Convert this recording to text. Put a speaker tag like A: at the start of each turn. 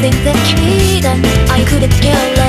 A: world the to I couldn't care less